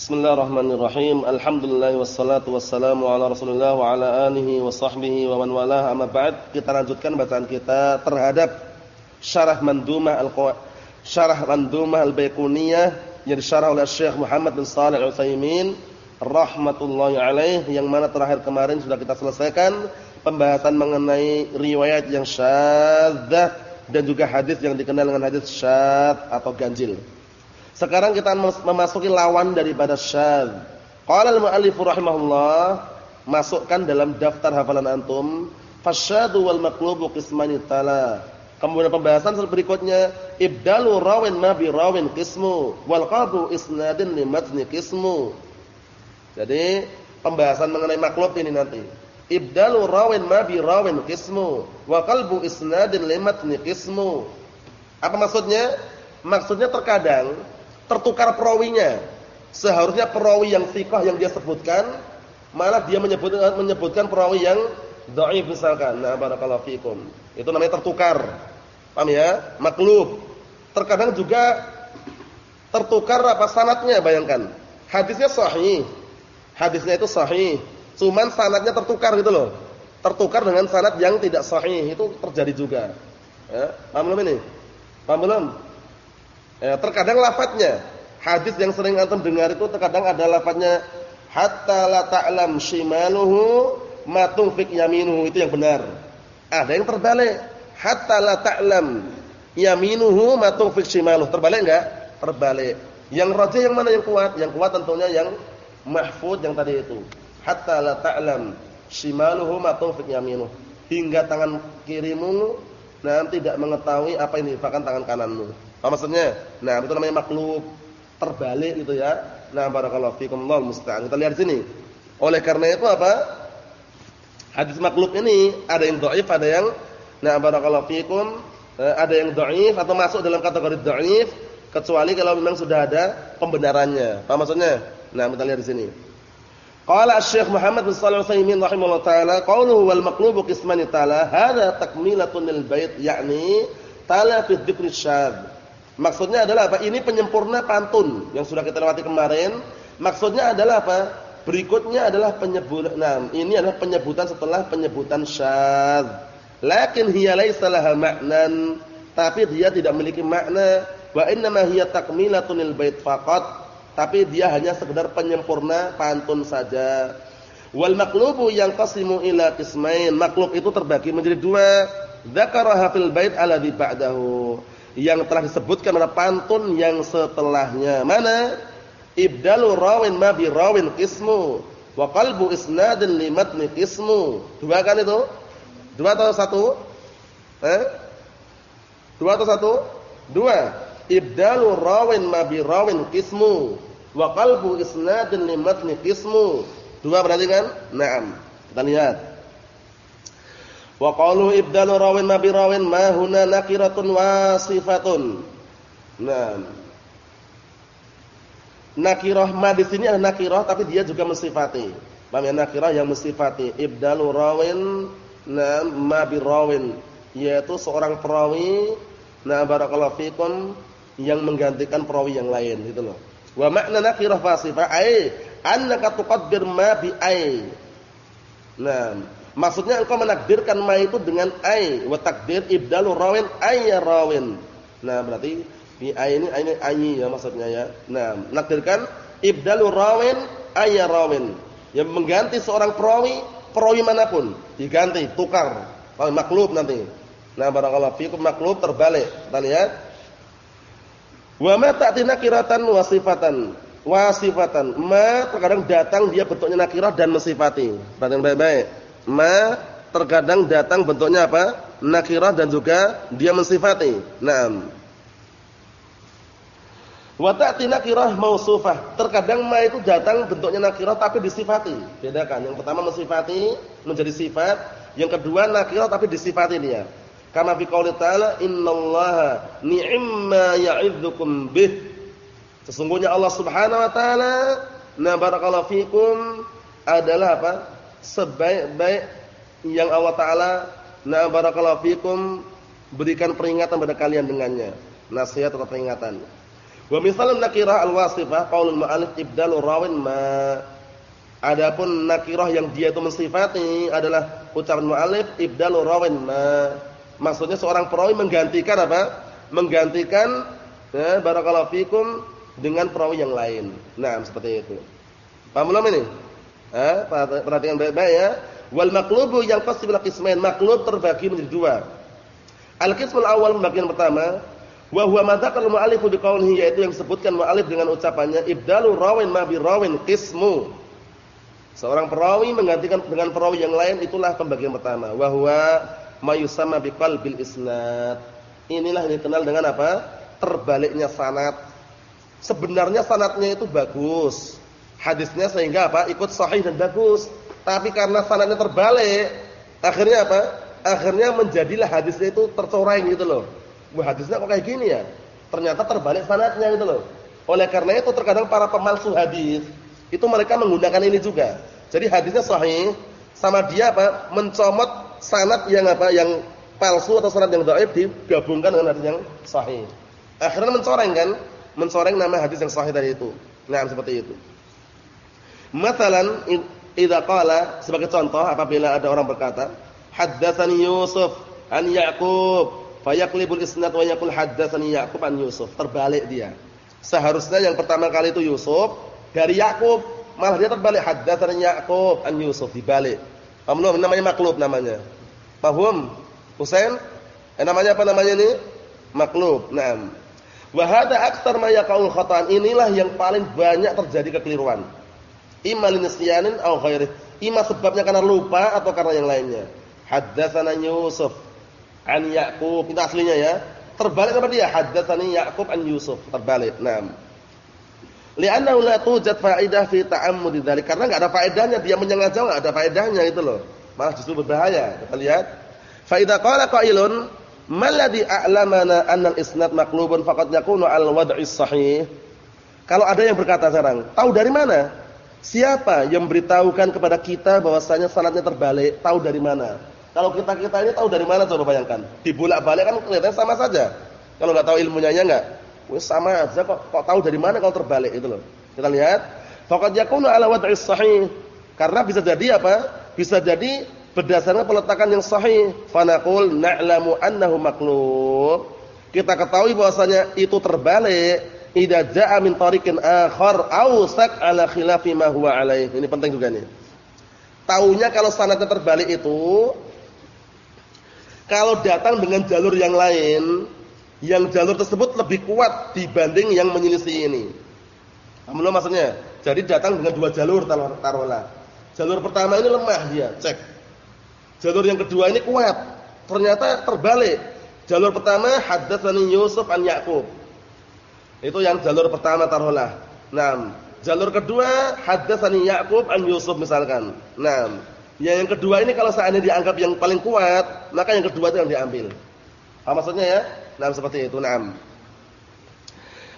Bismillahirrahmanirrahim. Alhamdulillah wassalatu wassalamu ala Rasulillah wa ala alihi wa sahbihi wa man walah. Amma ba'd, kita lanjutkan bacaan kita terhadap Syarah Mandumah Al-Qawaid Syarah Mandumah Al-Baiquniyah yang disyarah oleh Syekh Muhammad bin Shalih Al-Utsaimin rahmatullahi alaih yang mana terakhir kemarin sudah kita selesaikan pembahasan mengenai riwayat yang syadzah dan juga hadis yang dikenal dengan hadis syadz atau ganjil. Sekarang kita memasuki lawan daripada syadz. Qala al-mu'allif rahimahullah, masukkan dalam daftar hafalan antum, fasyadu wal maqlubu qismani tala. Kemudian pembahasan berikutnya, ibdalu rawin ma bi rawin qismu wal qalbu isnadin li matni qismu. Jadi, pembahasan mengenai maklub ini nanti. Ibdalu rawin ma bi rawin qismu wa qalbu isnadin li matni qismu. Apa maksudnya? Maksudnya terkadang tertukar perawinya. Seharusnya perawi yang thiqah yang dia sebutkan, malah dia menyebutkan menyebutkan perawi yang dhaif misalkan. Nah, barakallahu fikum. Itu namanya tertukar. Paham ya? Maklub. Terkadang juga tertukar apa sanatnya, bayangkan. Hadisnya sahih. Hadisnya itu sahih. Cuman sanatnya tertukar gitu loh. Tertukar dengan sanat yang tidak sahih. Itu terjadi juga. Ya, paham belum ini? Paham belum? Ya, terkadang lafadznya hadis yang sering antum dengar itu terkadang ada lafadznya hatta la ta'lam shimaluhu ma yaminuhu itu yang benar. Ada yang terbalik hatta la ta'lam yaminuhu ma tunfiq shimaluhu. Terbalik enggak? Terbalik. Yang rajih yang mana yang kuat? Yang kuat tentunya yang mahfud yang tadi itu. Hatta la ta'lam shimaluhu ma yaminuhu. Hingga tangan kirimu nanti tidak mengetahui apa yang diinfakkan tangan kananmu. Apa maksudnya? Nah, itu namanya makhluk terbalik gitu ya. Nah, barakallahu fikum Allah musta'an. Kita lihat sini. Oleh karena itu apa? Hadis makhluk ini ada yang dhaif, ada yang nah barakallahu fikum eh, ada yang dhaif atau masuk dalam kategori dhaif kecuali kalau memang sudah ada pembenarannya. Apa maksudnya? Nah, kita lihat di sini. Qala Syekh Muhammad bin Shalih Al-Utsaimin rahimahullah taala, qauluhu wal maqlubu qismani taala, hadza takmilatun lil bait, yakni tala fi dzikri syadz. Maksudnya adalah apa? Ini penyempurna pantun yang sudah kita lewati kemarin. Maksudnya adalah apa? Berikutnya adalah penyebutan. Nah, ini adalah penyebutan setelah penyebutan syadz. Lakin hiya laisa laha ma'nan, tapi dia tidak memiliki makna. Wa innama hiya takmilatun lil bait faqat. Tapi dia hanya sekedar penyempurna pantun saja. Wal maqlubu yang qasimu ila qismain. Maklub itu terbagi menjadi dua. Dzakaraha fil bait alladhi ba'dahu yang telah disebutkan pada pantun yang setelahnya. Mana? Ibdalu rawin ma bi rawin qismu wa qalbu isnadin li matni qismu. Dua kan itu? Dua atau satu? Eh? Dua atau satu? Dua. Ibdalu rawin ma bi rawin qismu wa qalbu isnadin li matni qismu. Dua berarti kan? Naam. Kita lihat. Wa qalu ibdalu rawin ma bi rawin ma huna nakiratun wasifatun. Nah. Nakirah ma di sini adalah nakirah tapi dia juga mensifati. Paham ya nakirah yang mensifati ibdalu rawin na ma bi rawin yaitu seorang perawi na barakallahu fikum yang menggantikan perawi yang lain gitu loh. Wa makna nakirah wasifah ai annaka tuqaddir ma bi ai. Nah, Maksudnya engkau menakdirkan ma itu dengan ai wa takdir ibdalu rawin ay rawin. Nah, berarti bi ai ini ini ai ya maksudnya ya. Nah, menakdirkan ibdalu rawin ay rawin. Yang mengganti seorang perawi, perawi mana pun diganti, tukar. Kalau maklub nanti. Nah, barakallahu fikum maklub terbalik. Kita lihat. Wa ma ta'ti nakiratan wa sifatan. Wasifatan. Ma terkadang datang dia bentuknya nakirah dan mensifati. Perhatikan baik-baik ma terkadang datang bentuknya apa? Nakirah dan juga dia mensifati. Naam. Wa ta'ti nakirah mausufah. Terkadang ma itu datang bentuknya nakirah tapi disifati. Bedakan. Yang pertama mensifati menjadi sifat, yang kedua nakirah tapi disifati dia. Kama fi qouli ta'ala innallaha ni'ma ya'idzukum bih. Sesungguhnya Allah Subhanahu wa taala na barakallahu fikum adalah apa? Sebaik-baik yang Allah taala na barakallahu fikum berikan peringatan pada kalian dengannya. Nasihat atau peringatan. Wa misalun nakirah al-wasifah qaulul mu'allif ibdalu rawin ma Adapun nakirah yang dia itu mensifati adalah ucapan mu'allif ibdalu rawin ma. Maksudnya seorang perawi menggantikan apa? Menggantikan ya, barakallahu fikum dengan perawi yang lain. Nah, seperti itu. Paham belum ini? Eh, perhatikan baik-baik ya. Wal maqlubu yang pasti bil qismain. Maqlub terbagi menjadi dua. Al-qismul awal bagian pertama Wa huwa ma dzakara al-mu'allif biqaulihi yaitu yang disebutkan mu'allif dengan ucapannya ibdalu rawin ma bi rawin qismu. Seorang perawi menggantikan dengan perawi yang lain itulah pembagian pertama. Wa huwa ma yusamma biqalbil isnad. Inilah yang dikenal dengan apa? Terbaliknya sanad. Sebenarnya sanadnya itu bagus. Hadisnya sehingga apa? Ikut sahih dan bagus. Tapi karena sanadnya terbalik, akhirnya apa? Akhirnya menjadilah hadisnya itu tercoreng gitu loh Wah hadisnya kok kayak gini ya? Ternyata terbalik sanatnya gitu loh. Oleh karena itu terkadang para pemalsu hadis itu mereka menggunakan ini juga. Jadi hadisnya sahih sama dia apa? Mencomot sanat yang apa? Yang palsu atau sanat yang dhaif digabungkan dengan hadis yang sahih. Akhirnya mencoreng kan? Mencoreng nama hadis yang sahih tadi itu. Nah, seperti itu. Masalan idza qala sebagai contoh apabila ada orang berkata, haddatsani Yusuf an Ya'qub Fayaqlibul isnad wa yaqul haddatsani Ya'qub an Yusuf. Terbalik dia. Seharusnya yang pertama kali itu Yusuf dari Ya'qub, malah dia terbalik haddatsani Ya'qub an Yusuf dibalik. Paham Namanya maklub namanya. Paham? Husain? Eh, namanya apa namanya ini? Maklub. Naam. Wa hadza aktsar ma yaqaul khata'an. Inilah yang paling banyak terjadi kekeliruan. Imma linisyanin aw ghairi. Ima sebabnya karena lupa atau karena yang lainnya. Haddatsana Yusuf an Yaqub itu aslinya ya. Terbalik apa dia? Haddatsani Yaqub an Yusuf. Terbalik. Naam. Li'annahu la tujad fa'idah fi ta'ammud dzalik. Karena enggak ada faedahnya dia menyengaja enggak ada faedahnya itu loh. Malah justru berbahaya. Kita lihat. Fa idza qala qailun mal a'lamana anna al-isnad maqlubun faqad yakunu al-wad'i sahih. Kalau ada yang berkata sekarang, tahu dari mana? Siapa yang memberitahukan kepada kita bahwasanya sanadnya terbalik? Tahu dari mana? Kalau kita-kita ini tahu dari mana coba bayangkan. Dibolak-balik kan kelihatannya sama saja. Kalau nggak tahu ilmunya nya enggak. Wis sama aja kok kok tahu dari mana kalau terbalik itu loh. Kita lihat, faqad yakunu ala wad'is sahih. Karena bisa jadi apa? Bisa jadi berdasarkan peletakan yang sahih. Fanaqul na'lamu annahu maqlub. Kita ketahui bahwasanya itu terbalik idza jaa min tariqin akhar awsaq ala khilafi ma huwa alaih. Ini penting juga nih. Taunya kalau sanadnya terbalik itu kalau datang dengan jalur yang lain, yang jalur tersebut lebih kuat dibanding yang menyelisih ini. Paham maksudnya? Jadi datang dengan dua jalur taruhlah. Jalur pertama ini lemah dia, cek. Jalur yang kedua ini kuat. Ternyata terbalik. Jalur pertama haddatsani Yusuf an Yaqub. Itu yang jalur pertama taruhlah. Nah, jalur kedua haddatsani Yaqub an Yusuf misalkan. Nah, Ya yang kedua ini kalau seandainya dianggap yang paling kuat, maka yang kedua itu yang diambil. Apa maksudnya ya? Nah, seperti itu. Naam.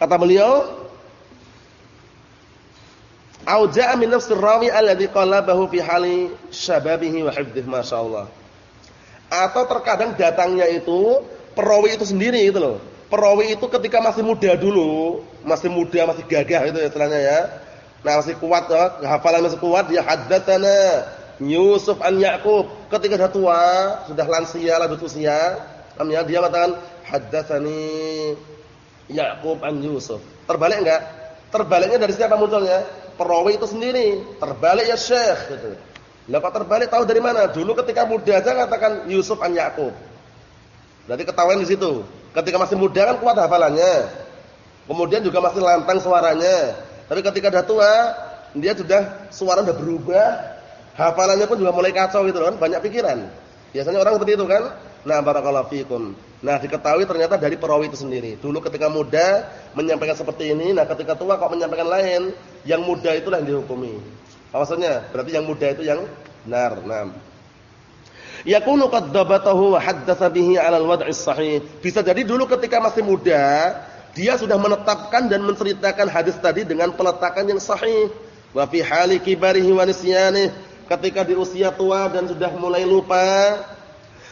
Kata beliau, "Au ja'a min nafsi rawi alladhi qalabahu fi hali syababihi wa hifdhihi masyaallah." Atau terkadang datangnya itu perawi itu sendiri itu loh. Perawi itu ketika masih muda dulu, masih muda, masih gagah itu istilahnya ya. Nah, masih kuat, ya, hafalan masih kuat, dia haddatsana Yusuf an Yaqub ketika sudah tua, sudah lansia, lanjut usia, namanya dia mengatakan haddatsani Yaqub an Yusuf. Terbalik enggak? Terbaliknya dari siapa munculnya? Perawi itu sendiri. Terbalik ya Syekh gitu. Lah kok terbalik tahu dari mana? Dulu ketika muda aja katakan Yusuf an Yaqub. Berarti ketahuan di situ. Ketika masih muda kan kuat hafalannya. Kemudian juga masih lantang suaranya. Tapi ketika sudah tua, dia sudah suara sudah berubah, hafalannya pun juga mulai kacau gitu kan, banyak pikiran. Biasanya orang seperti itu kan. Nah, barakallahu fikum. Nah, diketahui ternyata dari perawi itu sendiri. Dulu ketika muda menyampaikan seperti ini, nah ketika tua kok menyampaikan lain, yang muda itulah yang dihukumi. Maksudnya? Berarti yang muda itu yang benar. Nah. Yakunu qad dabatahu wa haddatsa bihi 'ala al-wad'i sahih. Bisa jadi dulu ketika masih muda, dia sudah menetapkan dan menceritakan hadis tadi dengan peletakan yang sahih. Wa fi hali kibarihi wa nisyanihi ketika di usia tua dan sudah mulai lupa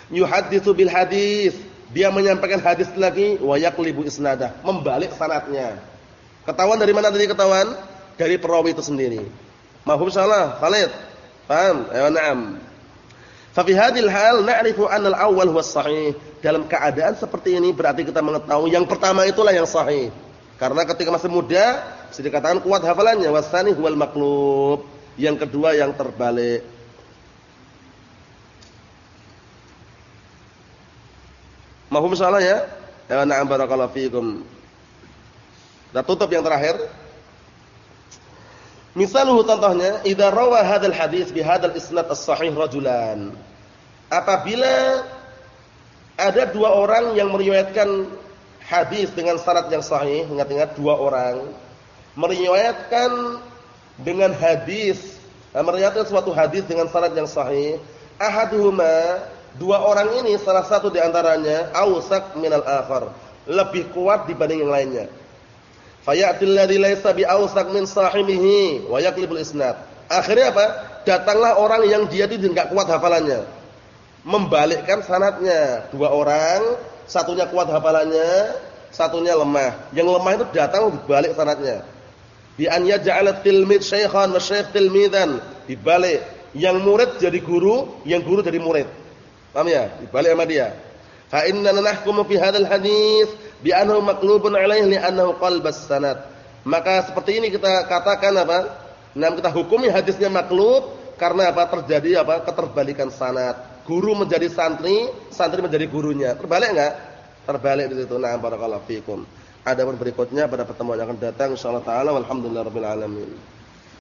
yuhaditsu bil hadis dia menyampaikan hadis lagi wa yaqlibu isnadah membalik sanatnya Ketahuan dari mana tadi ketahuan? Dari perawi itu sendiri. Mahum salah, Khalid. Paham? Ayo na'am. Fa fi hadhil hal na'rifu anna al-awwal huwa sahih. Dalam keadaan seperti ini berarti kita mengetahui yang pertama itulah yang sahih. Karena ketika masih muda bisa dikatakan kuat hafalannya wasani huwal maqlub. Yang kedua yang terbalik. Mahum salah ya? Ya na'am barakallahu fiikum. Kita tutup yang terakhir. Misaluhu contohnya, idza rawa hadzal hadis bi hadzal isnad as-sahih rajulan. Apabila ada dua orang yang meriwayatkan hadis dengan syarat yang sahih, ingat-ingat dua orang meriwayatkan dengan hadis, eh, meriwayatkan suatu hadis dengan syarat yang sahih, ahaduhuma dua orang ini salah satu di antaranya ausak minal akhar, lebih kuat dibanding yang lainnya. Fayatil ladzi laisa bi'awsaq min sahibihi wa yaqlibul isnad. Akhirnya apa? Datanglah orang yang dia tidak enggak kuat hafalannya. Membalikkan sanatnya. Dua orang, satunya kuat hafalannya, satunya lemah. Yang lemah itu datang dibalik sanatnya. Bi an yaj'ala tilmid syaikhan wa syaikh tilmidan. Dibalik. Yang murid jadi guru, yang guru jadi murid. Paham ya? Dibalik sama dia. Fa inna nahkumu fi hadzal hadis bi annahu maqlubun alaihi li annahu qalbas sanad. Maka seperti ini kita katakan apa? Nah, kita hukumi hadisnya maklub karena apa? Terjadi apa? Keterbalikan sanad. Guru menjadi santri, santri menjadi gurunya. Terbalik enggak? Terbalik di situ. Nah, barakallahu fikum. Ada berikutnya pada pertemuan yang akan datang insyaallah taala walhamdulillahirabbil alamin.